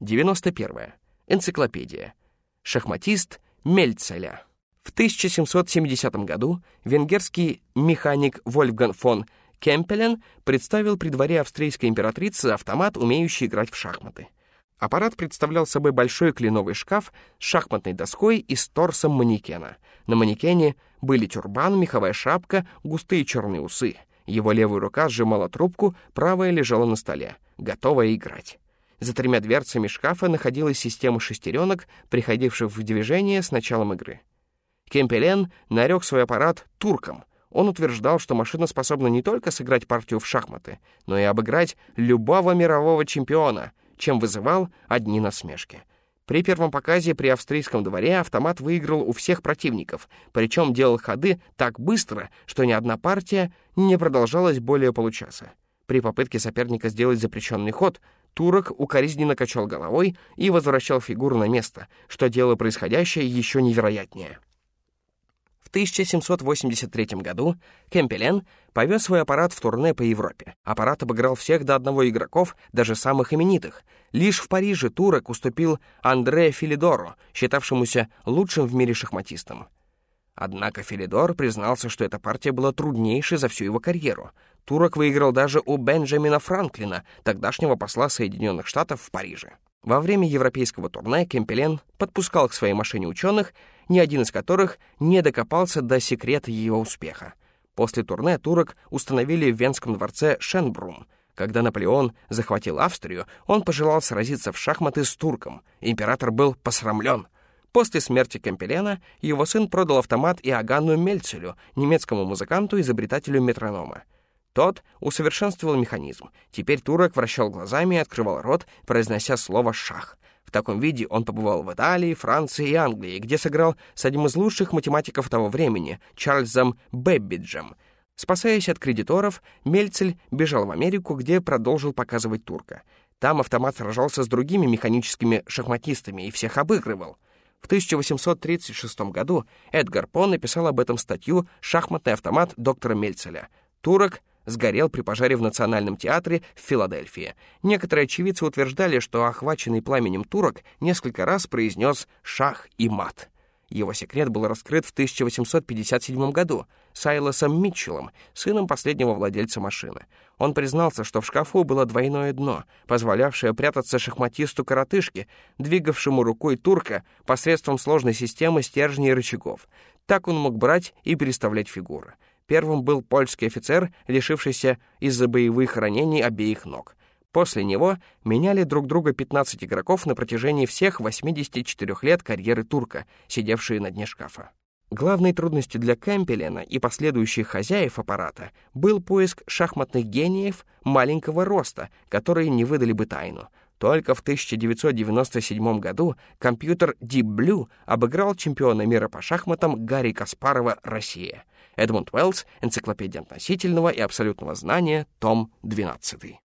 91. Энциклопедия. Шахматист Мельцеля. В 1770 году венгерский механик Вольфган фон Кемпелен представил при дворе австрийской императрицы автомат, умеющий играть в шахматы. Аппарат представлял собой большой кленовый шкаф с шахматной доской и с торсом манекена. На манекене были тюрбан, меховая шапка, густые черные усы. Его левая рука сжимала трубку, правая лежала на столе, готовая играть. За тремя дверцами шкафа находилась система шестеренок, приходивших в движение с началом игры. Кемпелен нарек свой аппарат турком. Он утверждал, что машина способна не только сыграть партию в шахматы, но и обыграть любого мирового чемпиона, чем вызывал одни насмешки. При первом показе при австрийском дворе автомат выиграл у всех противников, причем делал ходы так быстро, что ни одна партия не продолжалась более получаса. При попытке соперника сделать запрещенный ход, турок укоризненно качал головой и возвращал фигуру на место, что делало происходящее еще невероятнее. В 1783 году Кемпелен повез свой аппарат в турне по Европе. Аппарат обыграл всех до одного игроков, даже самых именитых. Лишь в Париже турок уступил Андре Филидору, считавшемуся лучшим в мире шахматистом. Однако Филидор признался, что эта партия была труднейшей за всю его карьеру. Турок выиграл даже у Бенджамина Франклина, тогдашнего посла Соединенных Штатов в Париже. Во время европейского турне Кемпелен подпускал к своей машине ученых, ни один из которых не докопался до секрета ее успеха. После турне турок установили в Венском дворце Шенбрум. Когда Наполеон захватил Австрию, он пожелал сразиться в шахматы с турком. Император был посрамлен. После смерти Кемпелена его сын продал автомат Иоганну Мельцелю, немецкому музыканту, изобретателю метронома. Тот усовершенствовал механизм. Теперь турок вращал глазами и открывал рот, произнося слово «шах». В таком виде он побывал в Италии, Франции и Англии, где сыграл с одним из лучших математиков того времени, Чарльзом Бэббиджем. Спасаясь от кредиторов, Мельцель бежал в Америку, где продолжил показывать турка. Там автомат сражался с другими механическими шахматистами и всех обыгрывал. В 1836 году Эдгар По написал об этом статью «Шахматный автомат доктора Мельцеля». Турок сгорел при пожаре в Национальном театре в Филадельфии. Некоторые очевидцы утверждали, что охваченный пламенем турок несколько раз произнес «шах» и «мат». Его секрет был раскрыт в 1857 году Сайлосом Митчеллом, сыном последнего владельца машины. Он признался, что в шкафу было двойное дно, позволявшее прятаться шахматисту-коротышке, двигавшему рукой турка посредством сложной системы стержней и рычагов. Так он мог брать и переставлять фигуры. Первым был польский офицер, лишившийся из-за боевых ранений обеих ног. После него меняли друг друга 15 игроков на протяжении всех 84 лет карьеры турка, сидевшие на дне шкафа. Главной трудностью для Кэмпелена и последующих хозяев аппарата был поиск шахматных гениев маленького роста, которые не выдали бы тайну. Только в 1997 году компьютер Deep Blue обыграл чемпиона мира по шахматам Гарри Каспарова «Россия». Эдмунд Уэллс, «Энциклопедия относительного и абсолютного знания», том 12.